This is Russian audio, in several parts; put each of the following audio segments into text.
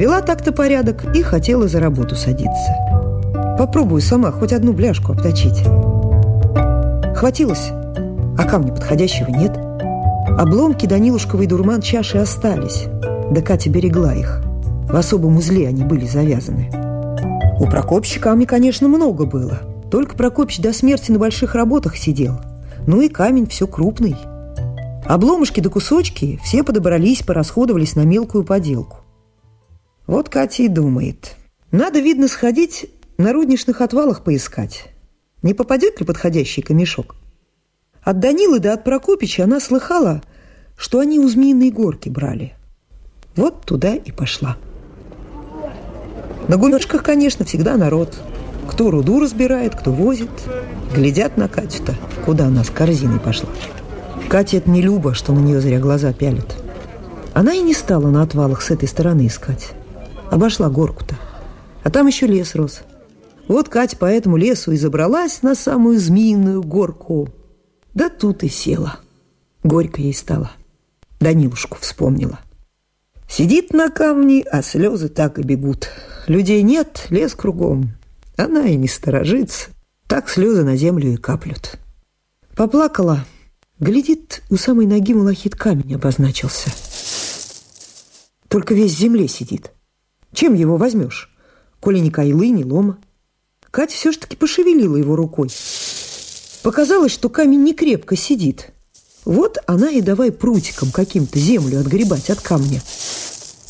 Навела так-то порядок и хотела за работу садиться. Попробую сама хоть одну бляшку обточить. Хватилось, а камня подходящего нет. Обломки Данилушковой дурман чаши остались, да Катя берегла их. В особом узле они были завязаны. У Прокопщика камня, конечно, много было. Только Прокопич до смерти на больших работах сидел. Ну и камень все крупный. Обломышки да кусочки все подобрались, порасходовались на мелкую поделку. Вот Катя и думает. Надо, видно, сходить на рудничных отвалах поискать. Не попадет ли подходящий камешок? От Данилы да от Прокопича она слыхала, что они у Змеиной горки брали. Вот туда и пошла. На гумечках, конечно, всегда народ. Кто руду разбирает, кто возит. Глядят на Катю-то, куда она с корзиной пошла. Катя это не Люба, что на нее зря глаза пялят. Она и не стала на отвалах с этой стороны искать. Обошла горку-то. А там еще лес рос. Вот Катя по этому лесу и забралась на самую змеиную горку. Да тут и села. Горько ей стало. Данилушку вспомнила. Сидит на камне, а слезы так и бегут. Людей нет, лес кругом. Она и не сторожится. Так слезы на землю и каплют. Поплакала. Глядит, у самой ноги малахит камень обозначился. Только весь в земле сидит. Чем его возьмешь? Коли ни кайлы, ни лома. Катя все ж таки пошевелила его рукой. Показалось, что камень не крепко сидит. Вот она и давай прутиком каким-то землю отгребать от камня.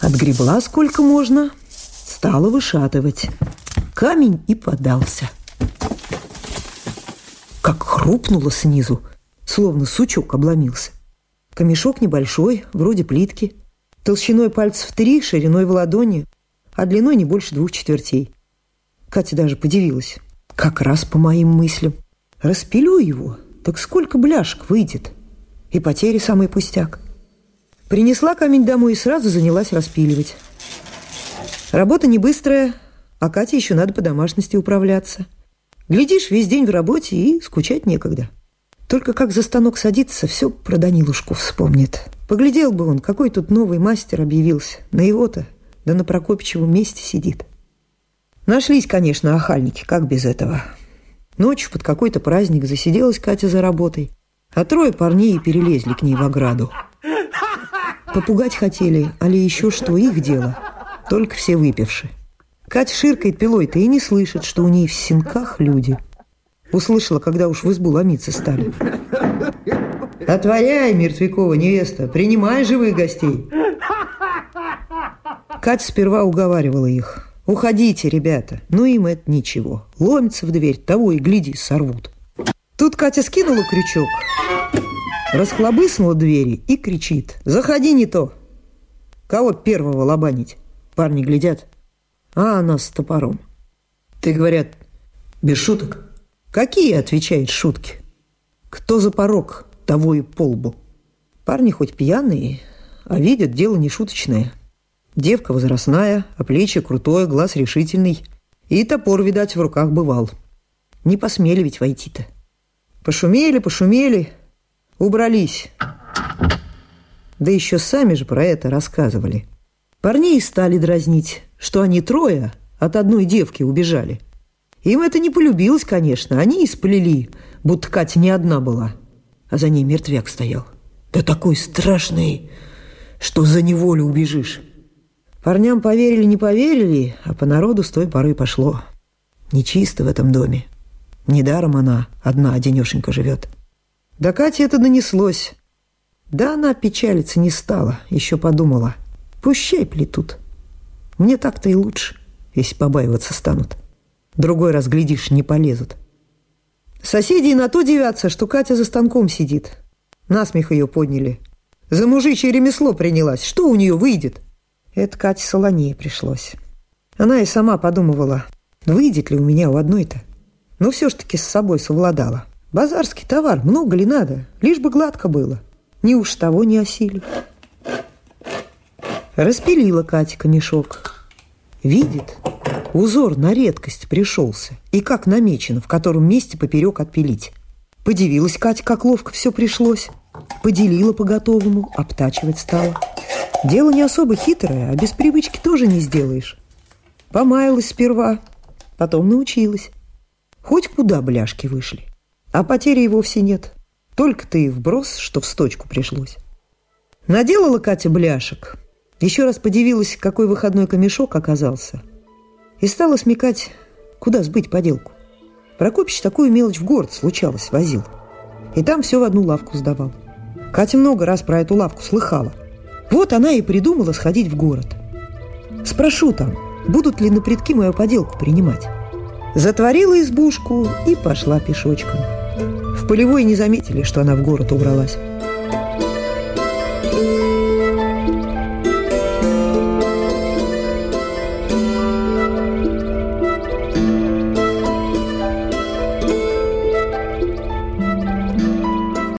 Отгребла сколько можно, стала вышатывать. Камень и подался. Как хрупнуло снизу, словно сучок обломился. Камешок небольшой, вроде плитки. Толщиной пальцев три, шириной в ладони, а длиной не больше двух четвертей. Катя даже подивилась. Как раз по моим мыслям. Распилю его, так сколько бляшек выйдет? И потери самый пустяк. Принесла камень домой и сразу занялась распиливать. Работа не быстрая, а Кате еще надо по домашности управляться. Глядишь, весь день в работе и скучать некогда. Только как за станок садится, все про Данилушку вспомнит. Поглядел бы он, какой тут новый мастер объявился. На его-то, да на Прокопичевом месте сидит. Нашлись, конечно, охальники, как без этого. Ночью под какой-то праздник засиделась Катя за работой, а трое парней перелезли к ней в ограду. Попугать хотели, али еще что, их дело. Только все выпивши. Катя ширкает пилой-то и не слышит, что у ней в синках люди. Услышала, когда уж в избу ломиться стали. «Отворяй, мертвякова невеста, принимай живых гостей!» Катя сперва уговаривала их – Уходите, ребята. Ну им это ничего. Ломится в дверь, того и гляди, сорвут. Тут Катя скинула крючок, расхлобыснула двери и кричит. Заходи не то. Кого первого лобанить? Парни глядят. А она с топором. Ты, говорят, без шуток? Какие, отвечает, шутки? Кто за порог, того и полбу. Парни хоть пьяные, а видят, дело не шуточное. Девка возрастная, а плечи крутое, глаз решительный. И топор, видать, в руках бывал. Не посмели ведь войти-то. Пошумели, пошумели, убрались. Да еще сами же про это рассказывали. Парней стали дразнить, что они трое от одной девки убежали. Им это не полюбилось, конечно. Они исплели, будто Катя не одна была. А за ней мертвяк стоял. Да такой страшный, что за неволю убежишь. Парням поверили, не поверили, а по народу с той поры пошло. Нечисто в этом доме. Недаром она одна одинешенька живет. Да Кате это донеслось. Да она печалиться не стала, еще подумала. Пущай плетут. Мне так-то и лучше, если побаиваться станут. Другой раз, глядишь, не полезут. Соседи на то девятся, что Катя за станком сидит. Насмех ее подняли. За мужичье ремесло принялась. Что у нее выйдет? Это Кате Солонее пришлось. Она и сама подумывала, выйдет ли у меня у одной-то. Но все ж таки с собой совладала. Базарский товар, много ли надо, лишь бы гладко было. Ни уж того не осилю. Распилила Катя мешок. Видит, узор на редкость пришелся. И как намечено, в котором месте поперек отпилить. Подивилась Катя, как ловко все пришлось. Поделила по готовому, обтачивать стала. Дело не особо хитрое, а без привычки тоже не сделаешь. Помаялась сперва, потом научилась. Хоть куда бляшки вышли. А потери и вовсе нет. Только ты и вброс, что в сточку пришлось. Наделала Катя бляшек. Еще раз подивилась, какой выходной камешок оказался. И стала смекать, куда сбыть поделку. Прокопич такую мелочь в город случалось, возил. И там все в одну лавку сдавал. Катя много раз про эту лавку слыхала. Вот она и придумала сходить в город. Спрошу там, будут ли на предки мою поделку принимать. Затворила избушку и пошла пешочком. В полевой не заметили, что она в город убралась.